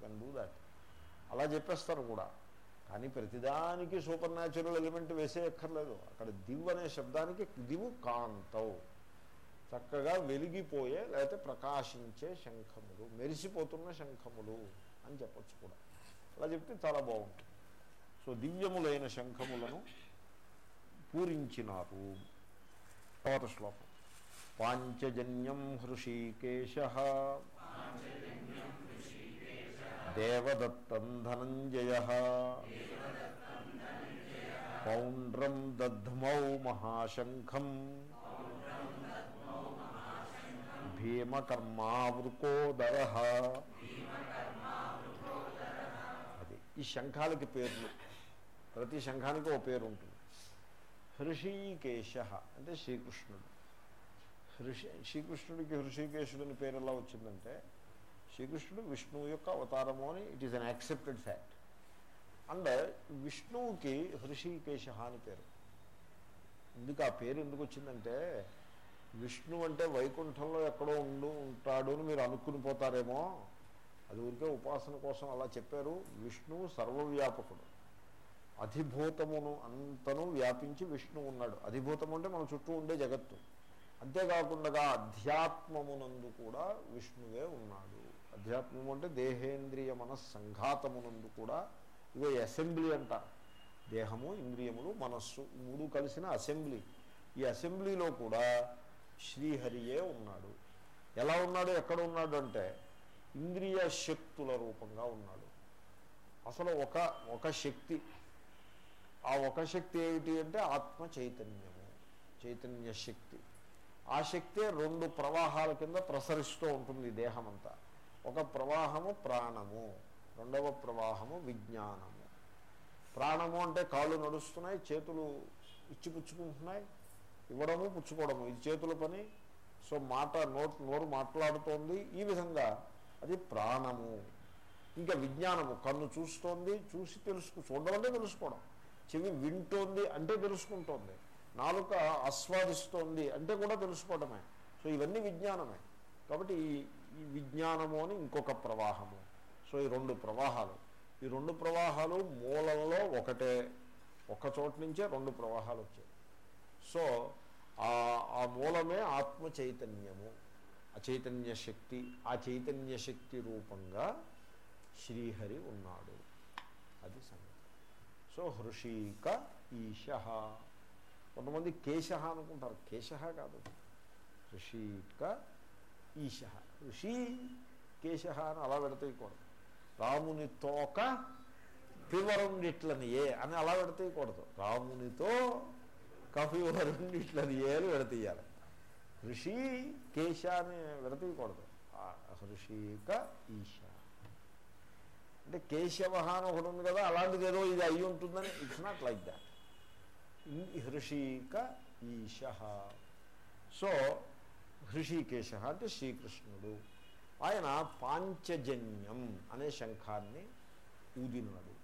Can do that అలా చెప్పేస్తారు కూడా. కానీ ప్రతిదానికి సూపర్ న్యాచురల్ ఎలిమెంట్ వేసేయక్కర్లేదు అక్కడ దివ్ అనే శబ్దానికి దివు కాంతవు. చక్కగా వెలిగిపోయే లేకపోతే ప్రకాశించే శంఖములు మెరిసిపోతున్న శంఖములు అని చెప్పొచ్చు కూడా. అలా చెప్తే చాలా బాగుంటుంది. సో దివ్యములైన శంఖములను పూరించినారు. తర్వాత శ్లోకం. పాంచజన్యం హృషీకేశ. దేవదత్తం ధనంజయ. పౌండ్రం దద్మౌ మహాశంఖం. భీమకర్మావృకోదర. అది ఈ శంఖాలకి పేర్లు ప్రతి శంఖానికి ఓ పేరు ఉంటుంది హృషీకేశ అంటే శ్రీకృష్ణుడు. హృషి శ్రీకృష్ణుడికి హృషికేశుడు పేరు ఎలా వచ్చిందంటే శ్రీకృష్ణుడు విష్ణువు యొక్క అవతారము అని it is an accepted fact and విష్ణువుకి హృషికేశ అని పేరు. ఎందుకు ఆ పేరు ఎందుకు వచ్చిందంటే విష్ణు అంటే వైకుంఠంలో ఎక్కడో ఉండు ఉంటాడు అని మీరు అనుకుని పోతారేమో. అది ఊరికే ఉపాసన కోసం అలా చెప్పారు. విష్ణువు సర్వవ్యాపకుడు. అధిభూతమును అంతను వ్యాపించి విష్ణువు ఉన్నాడు. అధిభూతం అంటే మన చుట్టూ ఉండే జగత్తు. అంతేకాకుండా అధ్యాత్మమునందు కూడా విష్ణువే ఉన్నాడు. అధ్యాత్మము అంటే దేహేంద్రియ మనస్సంఘాతమునందు కూడా ఇవో అసెంబ్లీ అంటారు దేహము ఇంద్రియములు మనస్సు మూడు కలిసిన అసెంబ్లీ. ఈ అసెంబ్లీలో కూడా శ్రీహరియే ఉన్నాడు. ఎలా ఉన్నాడు? ఎక్కడ ఉన్నాడు అంటే ఇంద్రియ శక్తుల రూపంగా ఉన్నాడు. అసలు ఒక ఒక శక్తి. ఆ ఒక శక్తి ఏమిటి అంటే ఆత్మ చైతన్యము చైతన్య శక్తి. ఆ శక్తే రెండు ప్రవాహాల కింద ప్రసరిస్తూ ఉంటుంది దేహమంతా. ఒక ప్రవాహము ప్రాణము రెండవ ప్రవాహము విజ్ఞానము. ప్రాణము అంటే కాళ్ళు నడుస్తున్నాయి చేతులు ఇచ్చిపుచ్చుకుంటున్నాయి ఇవ్వడము పుచ్చుకోవడము ఇది చేతుల పని. సో మాట నోట్ నోరు మాట్లాడుతోంది ఈ విధంగా అది ప్రాణము. ఇంకా విజ్ఞానము కన్ను చూస్తోంది చూసి తెలుసుకు చూడడం అంటే తెలుసుకోవడం. చెవి వింటోంది అంటే తెలుసుకుంటోంది. నాలుక ఆస్వాదిస్తోంది అంటే కూడా తెలుసుకోవడమే. సో ఇవన్నీ విజ్ఞానమే. కాబట్టి ఈ ఈ విజ్ఞానము అని ఇంకొక ప్రవాహము. సో ఈ రెండు ప్రవాహాలు. ఈ రెండు ప్రవాహాలు మూలంలో ఒకటే. ఒక చోట నుంచే రెండు ప్రవాహాలు వచ్చాయి. సో ఆ మూలమే ఆత్మ చైతన్యము. ఆ చైతన్య శక్తి ఆ చైతన్య శక్తి రూపంగా శ్రీహరి ఉన్నాడు. అది సంగతి. సో హృషీక ఈశ. కొంతమంది కేశ అనుకుంటారు. కేశ కాదు. హృషీక ఈశ. ఋషి కేశ అని అలా పెడతీయకూడదు. రాముని తోక పివరుండిట్లనియే అని అలా పెడతీయకూడదు. రామునితో కపివరుండిట్లని అని విడతీయాలి ఋషి కేశ అని విడతీయకూడదు ఆ ఋషిక ఈశ. అంటే కేశవ అని ఒకటి ఉంది కదా అలాంటిది ఏదో ఇది అయి ఉంటుందని ఇట్స్ నాట్ లైక్ దాట్ హృషీక ఈశ. సో హృషికేశ అంటే శ్రీకృష్ణుడు. ఆయన పాంచజన్యం అనే శంఖాన్ని ఊదినాడు.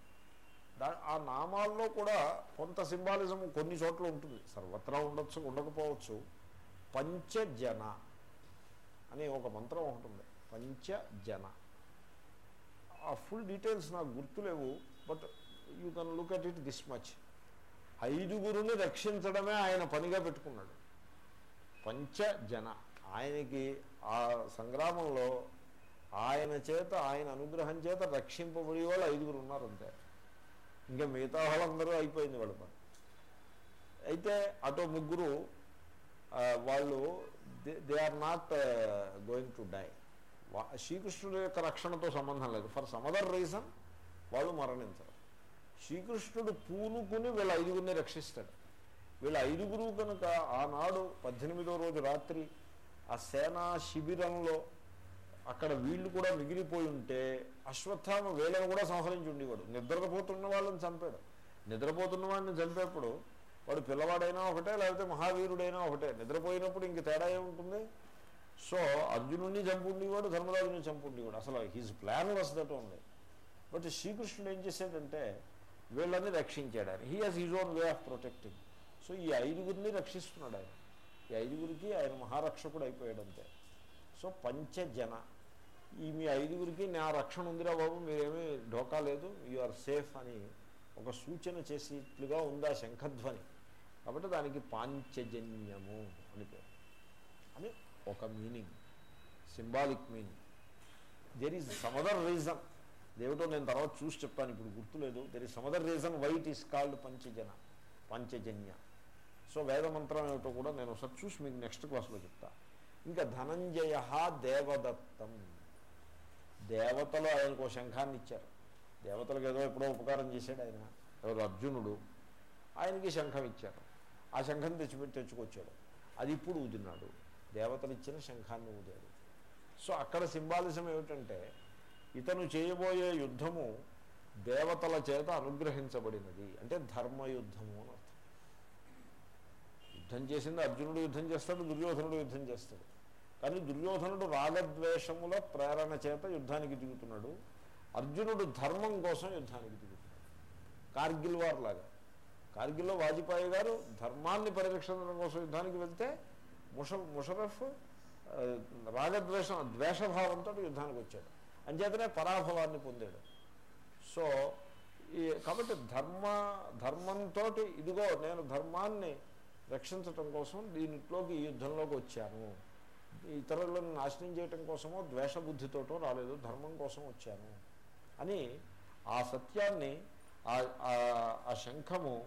దా ఆ నామాల్లో కూడా కొంత సింబాలిజం కొన్ని చోట్ల ఉంటుంది. సర్వత్రా ఉండొచ్చు ఉండకపోవచ్చు. పంచజన అనే ఒక మంత్రం ఒకటి ఉంది పంచజన. ఆ ఫుల్ డీటెయిల్స్ నాకు గుర్తులేవు but you can look at it this much. ఐదుగురుని రక్షించడమే ఆయన పనిగా పెట్టుకున్నాడు. పంచజన. ఆయనకి ఆ సంగ్రామంలో ఆయన చేత ఆయన అనుగ్రహం చేత రక్షింపబడి వాళ్ళు ఐదుగురు ఉన్నారు అంతే. ఇంకా మిగతా వాళ్ళందరూ అయిపోయింది వాళ్ళ పని. అయితే అటో ముగ్గురు వాళ్ళు they are not going to die. శ్రీకృష్ణుడి యొక్క రక్షణతో సంబంధం లేదు. ఫర్ సమ్ అదర్ రీజన్ వాళ్ళు మరణించరు. శ్రీకృష్ణుడు పూనుకుని వీళ్ళ ఐదుగురిని రక్షిస్తాడు. వీళ్ళ ఐదుగురు కనుక ఆనాడు పద్దెనిమిదో రోజు రాత్రి ఆ సేనా శిబిరంలో అక్కడ వీళ్ళు కూడా మిగిలిపోయి ఉంటే అశ్వత్థామ వేలను కూడా సంహరించి ఉండేవాడు. నిద్రపోతున్న వాళ్ళని చంపాడు. నిద్రపోతున్న వాడిని చంపేప్పుడు వాడు పిల్లవాడైనా ఒకటే లేకపోతే మహావీరుడైనా ఒకటే. నిద్రపోయినప్పుడు ఇంక తేడా ఏముంటుంది? సో అర్జునుడిని చంపుండేవాడు ధర్మరాజుని చంపుండేవాడు అసలు హిజ్ ప్లాన్ వస్ దట్ ఉంది బట్ శ్రీకృష్ణుడు ఏం చేశాడంటే వీళ్ళని రక్షించాడు ఆయన. He has his own way of protecting so ఈ ఐదుగురిని రక్షిస్తున్నాడు ఆయన. ఈ ఐదుగురికి ఆయన మహారక్షకుడు అయిపోయాడు అంతే సో పంచజన. ఈ మీ ఐదుగురికి నా రక్షణ ఉందిరా బాబు మీరేమీ ఢోకా లేదు యు ఆర్ సేఫ్ అని ఒక సూచన చేసేట్లుగా ఉందా శంఖధ్వని. కాబట్టి దానికి పాంచజన్యము అని పేరు. అని ఒక meaning symbolic meaning there is some other reason దేవుటో నేను తర్వాత చూసి చెప్తాను ఇప్పుడు గుర్తులేదు. There is some other reason white is called Panchajana. Panchajanya. So వేదమంత్రం ఏమిటో కూడా నేను ఒకసారి చూసి మీకు నెక్స్ట్ క్లాస్లో చెప్తా. ఇంకా ధనంజయ దేవదత్తం. దేవతలు ఆయనకు శంఖాన్ని ఇచ్చారు. దేవతలకు ఏదో ఎప్పుడో ఉపకారం చేశాడు ఆయన. ఎవరు? అర్జునుడు. ఆయనకి శంఖం ఇచ్చారు. ఆ శంఖం తెచ్చిపెట్టి తెచ్చుకొచ్చాడు. అది ఇప్పుడు ఊదినాడు. దేవతలు ఇచ్చిన శంఖాన్ని ఊదాడు. సో అక్కడ సింబాలిజం ఏమిటంటే ఇతను చేయబోయే యుద్ధము దేవతల చేత అనుగ్రహించబడినది. అంటే ధర్మయుద్ధము అని యుద్ధం చేసింది అర్జునుడు యుద్ధం చేస్తాడు దుర్యోధనుడు యుద్ధం చేస్తాడు. కానీ దుర్యోధనుడు రాగద్వేషముల ప్రేరణ చేత యుద్ధానికి దిగుతున్నాడు. అర్జునుడు ధర్మం కోసం యుద్ధానికి దిగుతున్నాడు. కార్గిల్ వార్ లాగా. కార్గిల్లో వాజ్పేయి గారు ధర్మాన్ని పరిరక్షించడం కోసం యుద్ధానికి వెళ్తే ముష ముషరఫ్ రాగద్వేషం ద్వేషభావంతో యుద్ధానికి వచ్చాడు. అంచేతనే పరాభవాన్ని పొందాడు. సో ఈ కాబట్టి ధర్మ ధర్మంతో ఇదిగో నేను ధర్మాన్ని రక్షించటం కోసం దీనిలోకి యుద్ధంలోకి వచ్చాను. ఇతరులను నాశనం చేయటం కోసమో ద్వేషబుద్ధితోటో రాలేదు ధర్మం కోసం వచ్చాను. అని ఆ సత్యాన్ని ఆ- ఆ శంఖము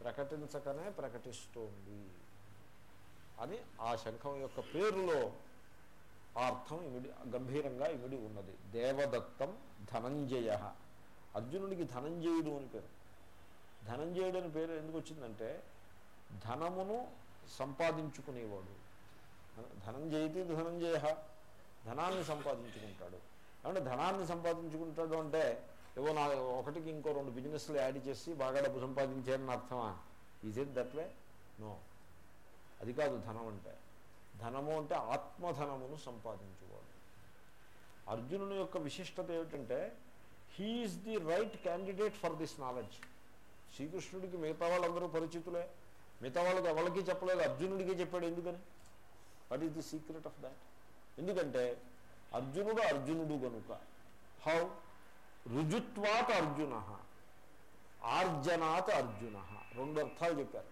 ప్రకటించకనే ప్రకటిస్తోంది. అని ఆ శంఖం యొక్క పేరులో ఆ అర్థం ఇమిడి గంభీరంగా ఇమిడి ఉన్నది. దేవదత్తం ధనంజయ. అర్జునుడికి ధనంజయుడు అని పేరు. ధనంజయుడు అని పేరు ఎందుకు వచ్చిందంటే ధనమును సంపాదించుకునేవాడు. ధనంజయతి ధనంజయ ధనాన్ని సంపాదించుకుంటాడు. ఏమంటే ధనాన్ని సంపాదించుకుంటాడు అంటే ఏవో నా ఒకటికి ఇంకో రెండు బిజినెస్లు యాడ్ చేసి బాగా డబ్బు సంపాదించారని అర్థమా? Is it that way no అది కాదు ధనం అంటే. ధనము అంటే ఆత్మధనమును సంపాదించుకోవడం. అర్జునుని యొక్క విశిష్టత ఏమిటంటే he's the right candidate for this knowledge శ్రీకృష్ణుడికి మిగతా వాళ్ళందరూ పరిచితులే. మిగతా వాళ్ళకి ఎవరికి చెప్పలేదు అర్జునుడికి చెప్పాడు ఎందుకని? What is the secret of that ఎందుకంటే అర్జునుడు అర్జునుడు గనుక. హౌ రుజుత్వాత్ అర్జున ఆర్జనాత్ అర్జున. రెండు అర్థాలు చెప్పారు.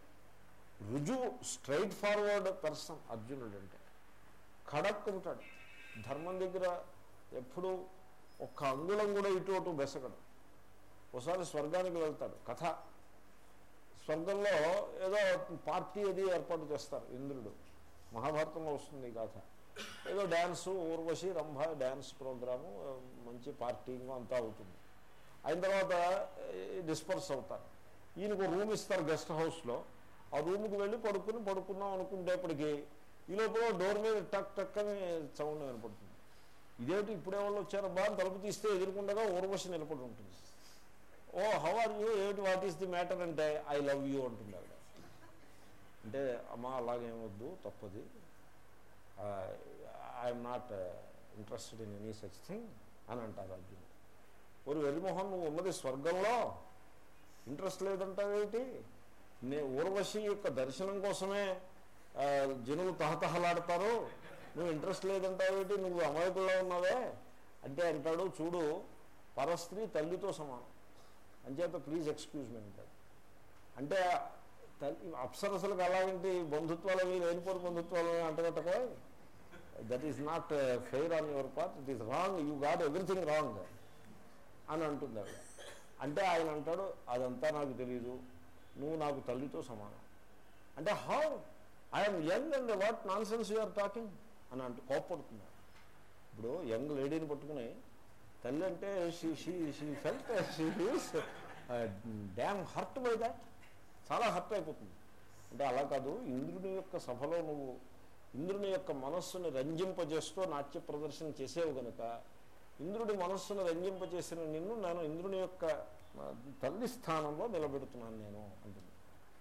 రుజు స్ట్రైట్ ఫార్వర్డ్ పర్సన్ అర్జునుడు అంటే ఖడక్ ఉంటాడు. ధర్మం దగ్గర ఎప్పుడూ ఒక్క అంగుళం కూడా ఇటు అటు బెసగడు ఒకసారి స్వర్గానికి వెళ్తాడు. కథ. స్వర్గంలో ఏదో పార్టీ అది ఏర్పాటు చేస్తారు ఇంద్రుడు. మహాభారతంలో వస్తుంది ఈ కథ. ఏదో dance Urvashi Rambha dance programme మంచి పార్టీంగ్ అంతా అవుతుంది. అయిన తర్వాత డిస్పర్స్ అవుతారు. ఈయనకు రూమ్ ఇస్తారు గెస్ట్ హౌస్లో. ఆ రూమ్కి వెళ్ళి పడుకుని పడుకున్నాం అనుకునేప్పటికీ ఈ లోపల డోర్ మీద టక్ టక్ అని సౌండ్ కనపడుతుంది ఇదేమిటి ఇప్పుడే వాళ్ళు వచ్చారబ్బా అని తలుపు తీస్తే ఎదురుకుండగా ఊర్వశి నిలబడి ఉంటుంది. ఓ హౌ ఆర్ యూ ఏమిటి వాట్ ఈస్ ది మ్యాటర్ అంటే ఐ లవ్ యూ అంటుంది ఆవిడ. అంటే అమ్మ అలాగేమొద్దు తప్పది. I'm not interested in any such thing అని అంటారు అర్జునుడు ఒక వెరిమోహన్ నువ్వు ఉన్నది స్వర్గంలో. ఇంట్రెస్ట్ లేదంటావేమిటి నే ఊర్వశి యొక్క దర్శనం కోసమే జనులు తహతహలాడతారు. నువ్వు ఇంట్రెస్ట్ లేదంటావేమిటి నువ్వు అమాయకుల్లో ఉన్నావే. అంటే అంటాడు చూడు పరస్త్రీ తల్లితో సమానం. అంచేత ప్లీజ్ ఎక్స్క్యూజ్ మీ అంటాడు. అంటే తల్లి అప్సరసలకు అలాగంటి బంధుత్వాలు అవి లేనిపోరు బంధుత్వాలు అంటగట్టకో that is not fair on your part it is wrong you got everything wrong అని అంటుంది ఆవిడ అంటే ఆయన అంటాడు అదంతా నాకు తెలియదు నువ్వు నాకు తల్లితో సమానం. అంటే how I'm young and what nonsense you're talking అని అంటూ కోప్పడుతున్నాడు ఇప్పుడు యంగ్ లేడీని పట్టుకుని తల్లి అంటే she she she felt she feels damn hurt by that చాలా హర్ట్ అయిపోతుంది. అంటే అలా కాదు ఇంద్రుని యొక్క సభలో నువ్వు ఇంద్రుని యొక్క మనస్సును రంజింపజేస్తూ నాట్య ప్రదర్శన చేసేవు గనుక ఇంద్రుడి మనస్సును రంజింపజేసిన నిన్ను నేను ఇంద్రుని యొక్క తల్లి స్థానంలో నిలబెడుతున్నాను నేను అంటుంది.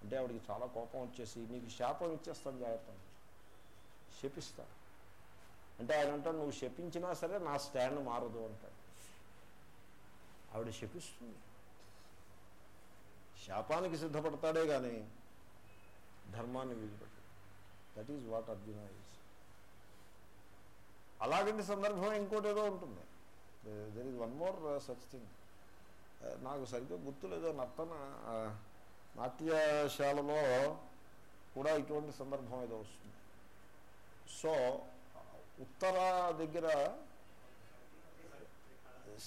అంటే ఆవిడికి చాలా కోపం వచ్చేసి నీకు శాపం ఇచ్చేస్తాను జాగ్రత్త. శపిస్తాను అంటే ఆయన అంటాడు నువ్వు శపించినా సరే నా స్టాండ్ మారదు అంటాడు. ఆవిడ శపిస్తుంది. శాపానికి సిద్ధపడతాడే కానీ ధర్మాన్ని విడిపెట్టు that is what Arjuna is అలాగంటి సందర్భం ఇంకోటి ఏదో ఉంటుంది. There is one more such thing నాకు సరిగ్గా గుర్తులేదో నర్తన నాట్యశాలలో కూడా ఇటువంటి సందర్భం ఏదో వస్తుంది. సో ఉత్తర దగ్గర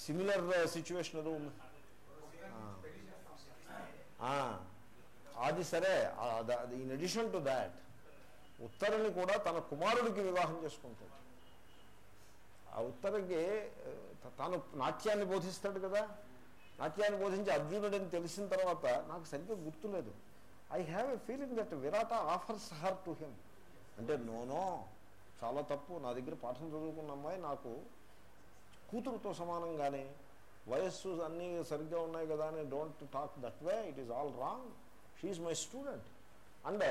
సిమిలర్ సిచ్యువేషన్ ఏదో ఉంది అది సరే ఇన్ అడిషన్ టు దాట్ ఉత్తరని కూడా తన కుమారుడికి వివాహం చేసుకుంటాడు ఆ ఉత్తరకి తను తాను నాట్యాన్ని బోధిస్తాడు కదా నాట్యాన్ని బోధించి అని తెలిసిన తర్వాత నాకు సరిగ్గా గుర్తులేదు I have a feeling that Virata offers her to him అంటే నోనో చాలా తప్పు నా దగ్గర పాఠం చదువుకున్న అమ్మాయి నాకు కూతురుతో సమానంగానే వయస్సు అన్నీ సరిగ్గా ఉన్నాయి కదా అని don't talk that way it is all wrong she's my student and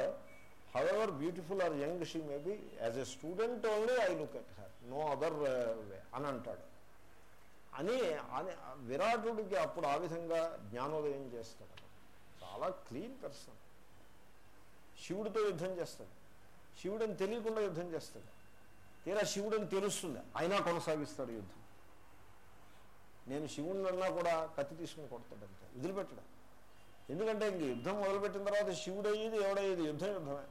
however beautiful or young she may be as a student only I look at her no other way అని అంటాడు. అని అని విరాటుడికి అప్పుడు ఆ విధంగా జ్ఞానోదయం చేస్తాడు. చాలా క్లీన్ పర్సన్ శివుడితో యుద్ధం చేస్తాడు. శివుడని తెలియకుండా యుద్ధం చేస్తాడు. తీరా శివుడని తెలుస్తుంది. అయినా కొనసాగిస్తాడు యుద్ధం. నేను శివుడిని అన్నా కూడా కత్తి తీసుకుని కొడతాడు అంతే. వదిలిపెట్టడం. ఎందుకంటే ఇంక యుద్ధం మొదలుపెట్టిన తర్వాత శివుడయ్యేది ఎవడయ్యేది? యుద్ధం యుద్ధమే.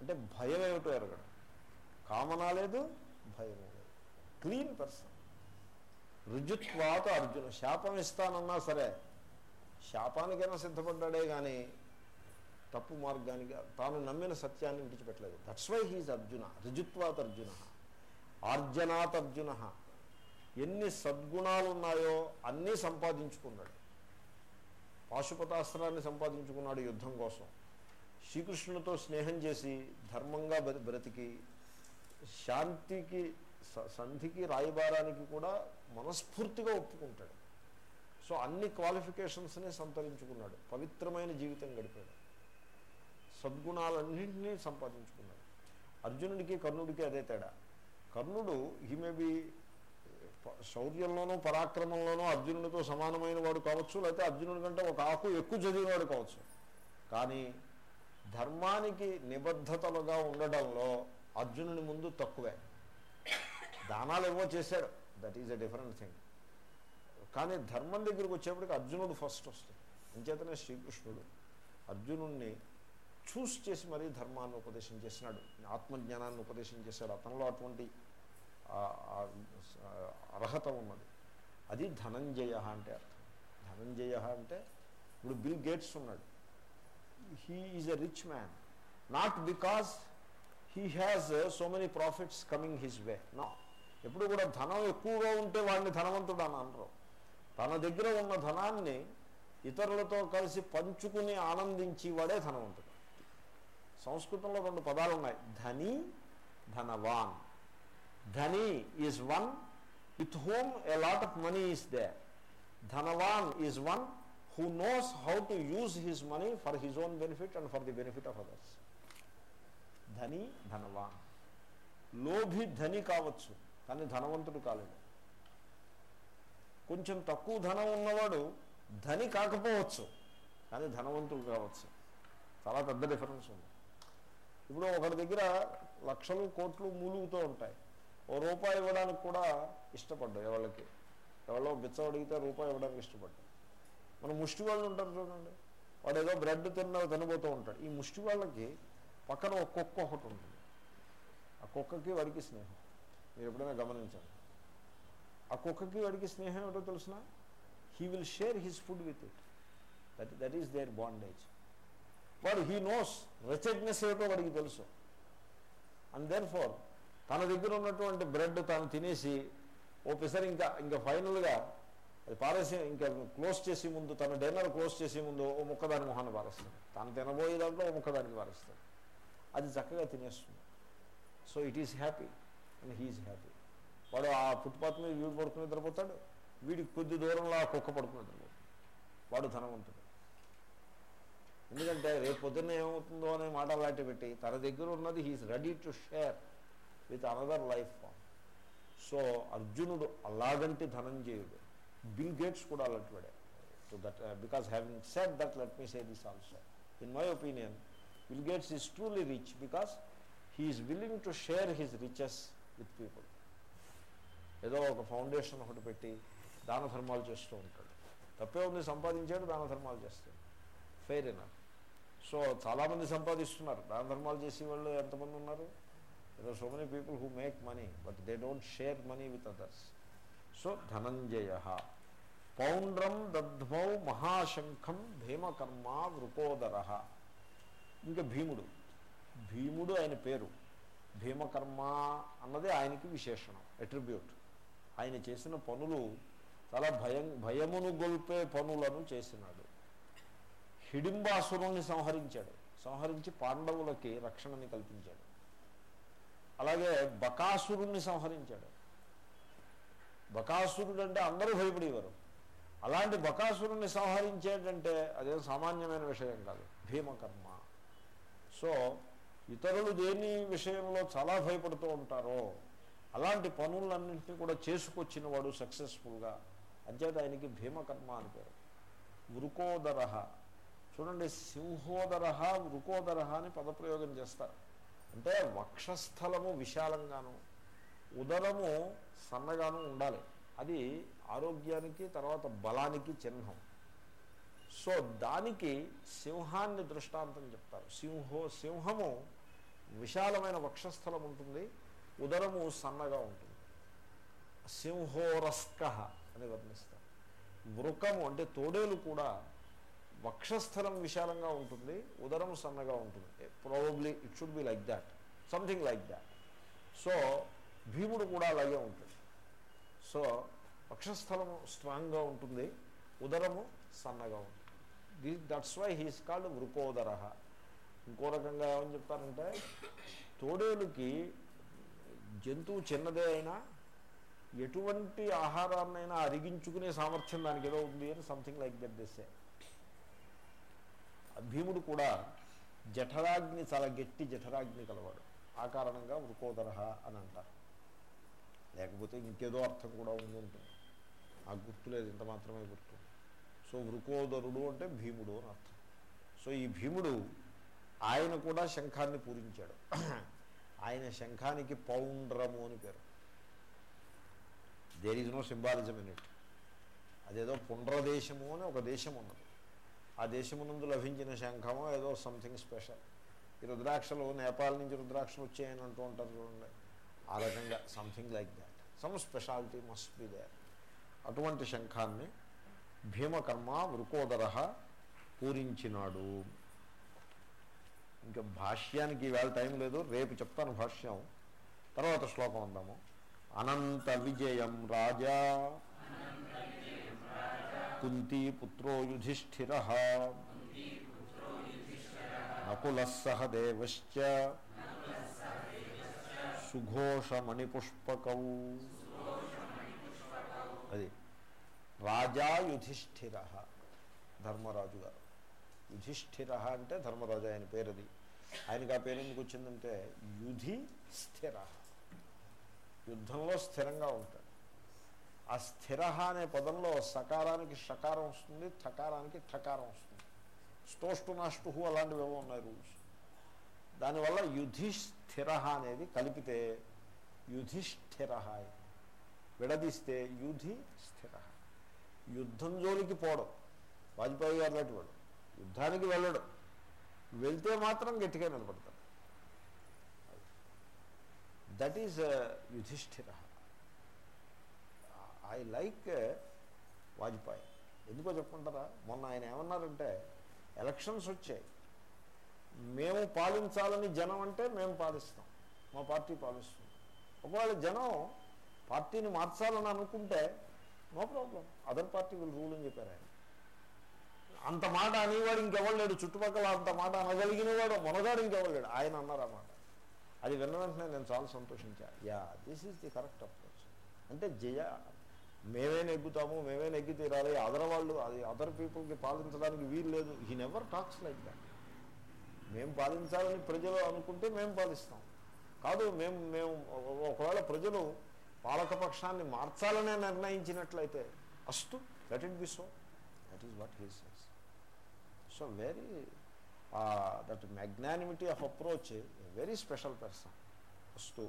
అంటే భయం ఏమిటో ఎరగడం. కామనా లేదు భయం లేదు. Clean person. రుజుత్వాత అర్జున. శాపం ఇస్తానన్నా సరే శాపానికైనా సిద్ధపడ్డాడే కానీ తప్పు మార్గానికి తాను నమ్మిన సత్యాన్ని విడిచిపెట్టలేదు. That's why he's Arjuna. రుజుత్వాత Arjuna. ఆర్జనాత్ అర్జున. ఎన్ని సద్గుణాలు ఉన్నాయో అన్నీ సంపాదించుకున్నాడు. పాశుపతాస్త్రాన్ని సంపాదించుకున్నాడు యుద్ధం కోసం. శ్రీకృష్ణునితో స్నేహం చేసి ధర్మంగా బ్రతికి శాంతికి సంధికి రాయబారానికి కూడా మనస్ఫూర్తిగా ఒప్పుకుంటాడు. సో అన్ని క్వాలిఫికేషన్స్ని సంతరించుకున్నాడు. పవిత్రమైన జీవితం గడిపాడు. సద్గుణాలన్నింటినీ సంపాదించుకున్నాడు. అర్జునుడికి కర్ణుడికి అదే తేడా. కర్ణుడు హీ మే బీ శౌర్యంలోనూ పరాక్రమంలోనూ అర్జునుడితో సమానమైన వాడు కావచ్చు లేకపోతే అర్జునుడి కంటే ఒక ఆకు ఎక్కువ చదివినవాడు కావచ్చు. కానీ ధర్మానికి నిబద్ధతలుగా ఉండడంలో అర్జునుడి ముందు తక్కువే. దానాలు ఏవో చేశాడు. That is a different thing కానీ ధర్మం దగ్గరికి వచ్చేప్పటికి అర్జునుడు ఫస్ట్ వస్తుంది అంచేతనే శ్రీకృష్ణుడు అర్జునుడిని చూస్ చేసి మరీ ధర్మాన్ని ఉపదేశం చేసినాడు. ఆత్మజ్ఞానాన్ని ఉపదేశం చేశాడు. అతనిలో అటువంటి అర్హత ఉన్నది. అది ధనంజయ అంటే అర్థం. ధనంజయ అంటే ఇప్పుడు బిల్ గేట్స్ ఉన్నాడు. He is a rich man. Not because he has so many profits coming his way. నా. ఎప్పుడు కూడా ధనం ఎక్కువగా ఉంటే వాడిని ధనవంతుడు అని అనరు. తన దగ్గర ఉన్న ధనాన్ని ఇతరులతో కలిసి పంచుకుని ఆనందించి వాడే ధనవంతుడు. సంస్కృతంలో రెండు పదాలు ఉన్నాయి dhani dhanavan. Dhani is one with home a lot of money is they dhanavan is one who knows how to use his money for his own benefit and for the benefit of others dhani dhanavan లోభి ధని కావచ్చు కానీ ధనవంతుడు కాలేడు కొంచెం తక్కువ ధనం ఉన్నవాడు ధని కాకపోవచ్చు కానీ ధనవంతుడు కావచ్చు చాలా పెద్ద డిఫరెన్స్ ఉంది. ఇప్పుడు ఒకరి దగ్గర లక్షలు కోట్లు మూలుగుతూ ఉంటాయి ఓ రూపాయి ఇవ్వడానికి కూడా ఇష్టపడ్డా ఎవరికి ఎవరో బిచ్చ అడిగితే రూపాయి ఇవ్వడానికి ఇష్టపడ్డాయి. మన ముష్టి వాళ్ళు ఉంటారు చూడండి. వాడు ఏదో బ్రెడ్ తిన్న తినబోతూ ఉంటాడు. ఈ ముష్టి వాళ్ళకి పక్కన ఒక కుక్క ఒకటి ఉంటుంది. ఆ కుక్కకి వాడికి స్నేహం. మీరు ఎప్పుడైనా గమనించండి ఆ కుక్కకి వాడికి స్నేహం ఏమిటో తెలిసిన? He will share his food with it that that is their bondage వాడు హీ నోస్ రెచెడ్నెస్ ఏమిటో వాడికి తెలుసు. అండ్ దెన్ ఫార్ తన దగ్గర ఉన్నటువంటి బ్రెడ్ తాను తినేసి ఓ పిసర్ ఇంకా ఇంకా ఫైనల్గా అది పారేసి ఇంకా క్లోజ్ చేసే ముందు తన డిన్నర్ క్లోజ్ చేసే ముందు ఓ ముక్క దాని మొహాన్ని పారేస్తాడు. తాను తినబోయే దాంట్లో ఓ ముక్క దానికి పారేస్తాడు. అది చక్కగా తినేస్తుంది. So it is happy and he's happy వాడు ఆ ఫుట్పాత్ మీద వీడు పడుకుని నిద్రపోతాడు. వీడికి కొద్ది దూరంలో ఆ కుక్క పడుకుని నిద్రపోతాడు వాడు ధనవంతుడు. ఎందుకంటే రేపు పొద్దున్న ఏమవుతుందో అనే మాట అలాంటి పెట్టి తన దగ్గర ఉన్నది he's ready to share with another life form so అర్జునుడు అలాగంటి ధనంజయుడు బిల్ గేట్స్ కూడా అలాంటి వాడే. That because having set that let me say this also in my opinion Bill Gates is truly rich because he's willing to share his riches with people ఏదో ఒక foundation ఒకటి పెట్టి దాన ధర్మాలు చేస్తూ ఉంటాడు. తప్పే ఉంది సంపాదించాడు దాన ధర్మాలు చేస్తాడు. ఫెయిర్ ఎనఫ్ సో చాలామంది సంపాదిస్తున్నారు. దాన ధర్మాలు చేసే వాళ్ళు ఎంతమంది ఉన్నారు? There are so many people who make money but they don't share money with others so Dhananjaya పౌండ్రం దద్మౌ మహాశంఖం భీమకర్మ వృకోదర ఇంకా భీముడు. భీముడు ఆయన పేరు. భీమకర్మ అన్నది ఆయనకి విశేషణం అట్రిబ్యూట్ ఆయన చేసిన పనులు చాలా భయం భయమును గొల్పే పనులను చేసినాడు. హిడింబాసురుణ్ణి సంహరించాడు. సంహరించి పాండవులకి రక్షణని కల్పించాడు. అలాగే బకాసురుణ్ణి సంహరించాడు. బకాసురుడు అంటే అందరూ భయపడేవారు. అలాంటి బకాసురుణ్ణి సంహరించేటంటే అదేం సామాన్యమైన విషయం కాదు భీమకర్మ. సో ఇతరులు దేని విషయంలో చాలా భయపడుతూ ఉంటారో అలాంటి పనులన్నింటినీ కూడా చేసుకొచ్చిన వాడు సక్సెస్ఫుల్గా. అంచేత ఆయనకి భీమకర్మ అని పేరు. వృకోదర చూడండి సింహోదర వృకోదర అని పదప్రయోగం చేస్తారు. అంటే వక్షస్థలము విశాలంగాను ఉదరము సన్నగాను ఉండాలి. అది ఆరోగ్యానికి తర్వాత బలానికి చిహ్నం. సో దానికి సింహాన్ని దృష్టాంతం చెప్తారు. సింహో సింహము విశాలమైన వక్షస్థలం ఉంటుంది ఉదరము సన్నగా ఉంటుంది. సింహోరస్క అని వర్ణిస్తారు. వృకము అంటే తోడేలు కూడా వక్షస్థలం విశాలంగా ఉంటుంది ఉదరం సన్నగా ఉంటుంది. Probably it should be like that something like that so భీముడు కూడా అలాగే ఉంటుంది సో వక్షస్థలము స్ట్రాంగ్గా ఉంటుంది ఉదరము సన్నగా ఉంటుంది. The that's why he's called Vrikodara ఇంకో రకంగా ఏమని చెప్తారంటే తోడేలుకి జంతువు చిన్నదే అయినా ఎటువంటి ఆహారాన్నైనా అరిగించుకునే సామర్థ్యం దానికి ఏదో ఉంది అని సంథింగ్ లైక్ దట్ దిస్ భీముడు కూడా జఠరాగ్ని చాలా గట్టి జఠరాగ్ని కలవాడు. ఆ కారణంగా వృకోదరహ అని అంటారు. లేకపోతే ఇంకేదో అర్థం కూడా ఉండి ఉంటుంది. నాకు గుర్తులేదు ఇంత మాత్రమే గుర్తు. సో వృకోదరుడు అంటే భీముడు అని అర్థం. సో ఈ భీముడు ఆయన కూడా శంఖాన్ని పూరించాడు. ఆయన శంఖానికి పౌండ్రము అని పేరు. There is no symbolism in it అదేదో పుండ్రదేశము అని ఒక దేశం ఉన్నది. ఆ దేశమునందు లభించిన శంఖమో ఏదో సంథింగ్ స్పెషల్ ఈ రుద్రాక్షలు నేపాల్ నుంచి రుద్రాక్షలు వచ్చాయని అంటూ ఉంటారు చూడండి. ఆ రకంగా something like that some speciality must be there అటువంటి శంఖాన్ని భీమకర్మ వృకోదర పూరించినాడు. ఇంకా భాష్యానికి ఈవేళ టైం లేదు రేపు చెప్తాను భాష్యం. తర్వాత శ్లోకం అందాము. అనంత విజయం రాజా. కుంతీ పుత్రో యుధిష్ఠిర. నకుల సహ దేవశ్చ సుఘోషమణిపుష్పకౌ. అది రాజా యుధిష్ఠిర ధర్మరాజు గారు. యుధిష్ఠిర అంటే ధర్మరాజు ఆయన పేరుది. ఆయనకి ఆ పేరు ఎందుకు వచ్చిందంటే యుధి స్థిర యుద్ధంలో స్థిరంగా ఉంటాడు. ఆ స్థిర అనే పదంలో సకారానికి షకారం వస్తుంది ఠకారానికి ఠకారం వస్తుంది. స్తోష్టు నాష్టుహు అలాంటివి ఏమో ఉన్నాయి రూల్స్. దానివల్ల యుధిష్ఠిర అనేది కలిపితే యుధిష్ఠిర విడదీస్తే యుధి స్థిర యుద్ధం జోలికి పోవడం వాజ్పేయి గారు లాంటి వాడు. యుద్ధానికి వెళ్ళడం. వెళ్తే మాత్రం గట్టిగా నిలబడతాడు. That is uh, Yudhishthira I like Vajpayee. ఎందుకో చెప్పుకుంటారా? మొన్న ఆయన ఏమన్నారంటే ఎలక్షన్స్ వచ్చాయి. మేము పాలించాలని జనం అంటే మేము పాలిస్తాం. మా పార్టీ పాలిస్తుంది. ఒకవేళ జనం పార్టీని మార్చాలని అనుకుంటే నో ప్రాబ్లం. అదర్ పార్టీ వీళ్ళు రూల్ అని చెప్పారు ఆయన. అంత మాట అనేవాడు ఇంకెవరు లేడు. చుట్టుపక్కల అంత మాట అనగలిగిన వాడు మొనగాడు ఇంకెవరు లేడు. ఆయన అన్నారు అన్నమాట అది విన్న వెంటనే నేను చాలా సంతోషించా. Yeah this is the correct approach అంటే జయ మేమే నెగ్గుతాము మేమే నెగ్గి తీరాలి అదర్ వాళ్ళు అది అదర్ పీపుల్కి పాలించడానికి వీలు లేదు. He never talks like that మేము పాలించాలని ప్రజలు అనుకుంటే మేము పాలిస్తాం. కాదు మేము మేము ఒకవేళ ప్రజలు పాలకపక్షాన్ని మార్చాలనే నిర్ణయించినట్లయితే అస్తు let it be so that is what he says so very that magnanimity of approach very special person అస్తు.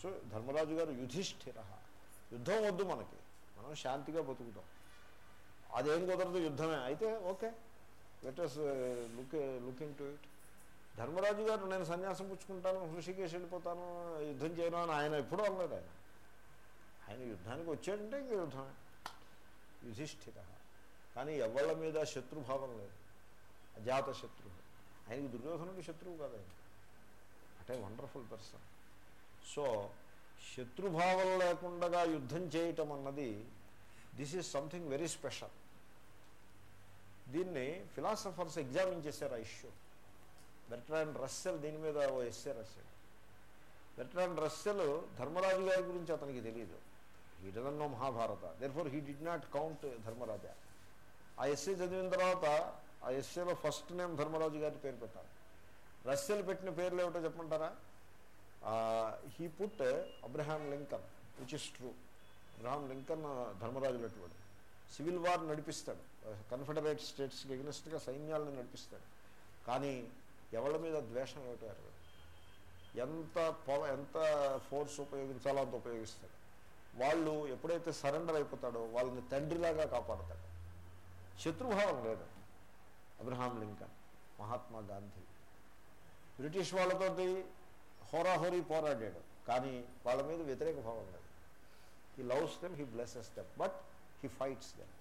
సో ధర్మరాజు గారు యుధిష్ఠిర. యుద్ధం వద్దు మనకి. మనం శాంతిగా బతుకుతాం. అదేం కుదరదు యుద్ధమే. అయితే okay. Letters look look to it Dharmaraju garu నేను సన్యాసం పుచ్చుకుంటాను హృషికేశ్ వెళ్ళిపోతాను యుద్ధం చేయను అని ఆయన ఎప్పుడూ అనలేదు ఆయన. ఆయన యుద్ధానికి వచ్చాడంటే ఇంక యుద్ధమే. యుధిష్ఠిర. కానీ ఎవళ్ళ మీద శత్రుభావం లేదు. అజాత శత్రువు. ఆయనకి దుర్యోధనుడు శత్రువు కాదు ఆయన. అంటే వండర్ఫుల్ పర్సన్ సో శత్రుభావం లేకుండా యుద్ధం చేయటం అన్నది this is something very special. దీన్ని ఫిలాసఫర్స్ ఎగ్జామిన్ చేశారు ఆ ఇష్యూ బెర్ట్రాండ్ రస్సెల్ దీని మీద ఓ essay Russell Bertrand Russell Dharmaraju గారి గురించి అతనికి తెలియదు he doesn't know Mahabharata therefore he did not count Dharmaraja. ఆ ఎస్సే చదివిన తర్వాత ఆ ఎస్సేలో ఫస్ట్ నేమ్ ధర్మరాజు గారి పేరు పెట్టాలి. రస్సెల్ పెట్టిన పేర్లు ఏమిటో చెప్పమంటారా? He put Abraham Lincoln which is true Abraham Lincoln ధర్మరాజులటువంటి civil war నడిపిస్తాడు. కన్ఫెడరేట్ స్టేట్స్కి ఎగ్నెస్ట్గా సైన్యాలను నడిపిస్తాడు. కానీ ఎవరి మీద ద్వేషం ఏమిటో ఎరగదు ఎంత పవ ఎంత ఫోర్స్ ఉపయోగించాలో అంత ఉపయోగిస్తాడు. వాళ్ళు ఎప్పుడైతే సరెండర్ అయిపోతాడో వాళ్ళని తండ్రిలాగా కాపాడతాడు. శత్రుభావం లేదు. Abraham Lincoln Mahatma Gandhi. British వాళ్ళతోటి హోరాహోరీ పోరాడాడు. కానీ వాళ్ళ మీద వ్యతిరేక భావం లేదు he loves them he blesses them but he fights them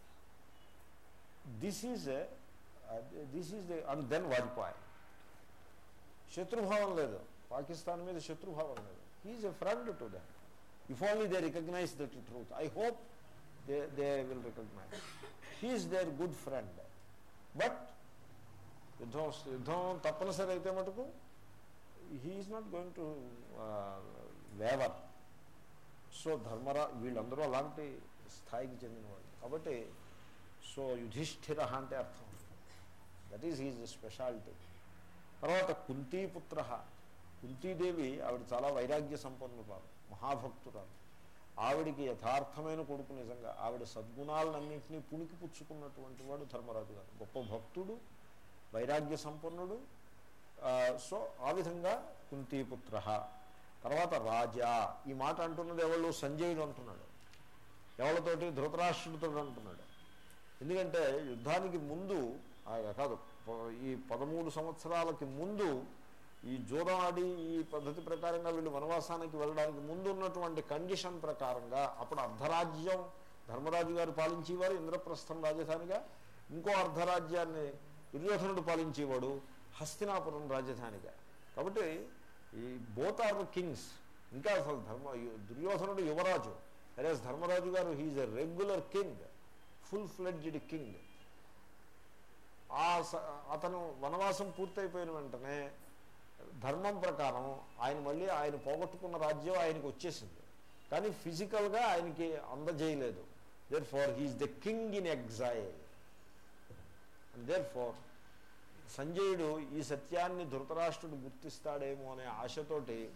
this is this is the and then Vajpayee శత్రుభావం లేదు. పాకిస్తాన్ మీద శత్రుభావం లేదు. He's a friend to them if only they recognise that truth I hope they they will recognise he's their good friend but యుద్ధం యుద్ధం తప్పనిసరి అయితే మటుకు he's not going to waver so ధర్మరా వీళ్ళందరూ అలాంటి స్థాయికి చెందిన వాళ్ళు కాబట్టి సో యుధిష్ఠిర అంటే అర్థం. దట్ ఈజ్ హీజ్ స్పెషాలిటీ తర్వాత కుంతీపుత్ర. కుంతీదేవి ఆవిడ చాలా వైరాగ్య సంపన్నురాలు మహాభక్తురాలు. ఆవిడికి యథార్థమైన కొడుకు నిజంగా. ఆవిడ సద్గుణాలన్నింటినీ పుణికి పుచ్చుకున్నటువంటి వాడు ధర్మరాజు గారు. గొప్ప భక్తుడు వైరాగ్య సంపన్నుడు. సో ఆ విధంగా కుంతీపుత్ర. తర్వాత రాజా ఈ మాట అంటున్నది ఎవళ్ళు? సంజయుడు అంటున్నాడు. ఎవరితోటి ధృతరాష్ట్రుడితో అంటున్నాడు. ఎందుకంటే యుద్ధానికి ముందు కాదు ఈ పదమూడు సంవత్సరాలకి ముందు ఈ జూదం ఆడి ఈ పద్ధతి ప్రకారంగా వీళ్ళు వనవాసానికి వెళ్ళడానికి ముందు ఉన్నటువంటి కండిషన్ ప్రకారంగా అప్పుడు అర్ధరాజ్యం ధర్మరాజు గారు పాలించేవారు ఇంద్రప్రస్థం రాజధానిగా ఇంకో అర్ధరాజ్యాన్ని దుర్యోధనుడు పాలించేవాడు హస్తినాపురం రాజధానిగా. కాబట్టి ఈ బోత్ ఆర్ కింగ్స్ ఇంకా అసలు ధర్మ దుర్యోధనుడు యువరాజు. అరే Dharmaraju garu he's a regular king full fledged king ఆ అతను వనవాసం పూర్తయిపోయిన వెంటనే ధర్మం ప్రకారం ఆయన మళ్ళీ ఆయన పోగొట్టుకున్న రాజ్యం ఆయనకు వచ్చేసింది. కానీ ఫిజికల్గా ఆయనకి అందజేయలేదు. Therefore he's the king in exile therefore సంజయుడు ఈ సత్యాన్ని ధృతరాష్ట్రుడు గుర్తిస్తాడేమో అనే ఆశతోటి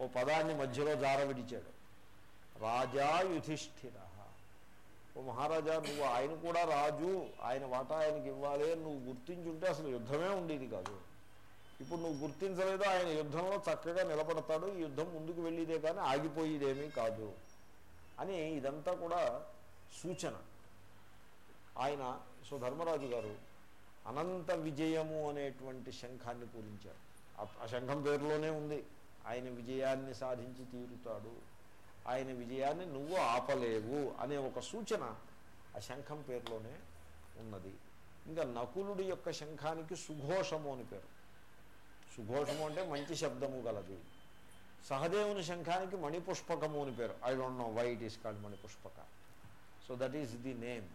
ఓ పదాన్ని మధ్యలో జారవిడిచాడు. రాజా యుధిష్ఠిర. ఓ మహారాజా నువ్వు ఆయన కూడా రాజు ఆయన వాటా ఆయనకి ఇవ్వాలి అని నువ్వు గుర్తించుంటే అసలు యుద్ధమే ఉండేది కాదు. ఇప్పుడు నువ్వు గుర్తించలేదో ఆయన యుద్ధంలో చక్కగా నిలబడతాడు ఈ యుద్ధం ముందుకు వెళ్ళేదే కానీ ఆగిపోయేదేమీ కాదు అని ఇదంతా కూడా సూచన. ఆయన సో ధర్మరాజు గారు అనంత విజయము అనేటువంటి శంఖాన్ని పూరించారు ఆ శంఖం పేరులోనే ఉంది. ఆయన విజయాన్ని సాధించి తీరుతాడు. ఆయన విజయాన్ని నువ్వు ఆపలేవు అనే ఒక సూచన ఆ శంఖం పేరులోనే ఉన్నది. ఇంకా నకులుడి యొక్క శంఖానికి సుఘోషము అని పేరు. సుఘోషము అంటే మంచి శబ్దము గలది. సహదేవుని శంఖానికి మణిపుష్పకము అని పేరు. I don't know why it is called Manipushpaka. So that is the name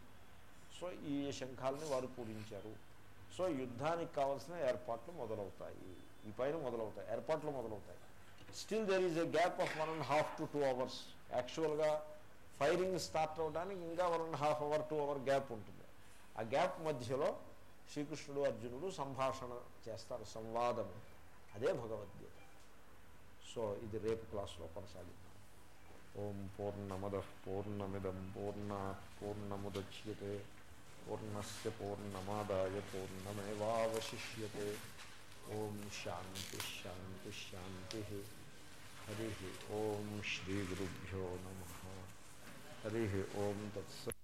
so ఈ శంఖాలని వారు పూరించారు. సో యుద్ధానికి కావాల్సిన ఏర్పాట్లు మొదలవుతాయి. ఈ పైన మొదలవుతాయి. ఏర్పాట్లు మొదలవుతాయి. Still there is a gap of one and half to two hours యాక్చువల్గా ఫైరింగ్ స్టార్ట్ అవడానికి ఇంకా one and half hour two hour gap ఉంటుంది. ఆ గ్యాప్ మధ్యలో శ్రీకృష్ణుడు అర్జునుడు సంభాషణ చేస్తారు సంవాదం అదే భగవద్గీత. సో ఇది రేపు క్లాస్లో కొనసాగిద్దాం. ఓం పూర్ణమద పూర్ణమిదం పూర్ణ పూర్ణముద్యతే. పూర్ణస్ పూర్ణమాదాయ పూర్ణమేవాశిష్యతే ఓం శాంతి శాంతి శాంతి హరి ఓం శ్రీ గురుభ్యో నమ హరి ఓం తత్స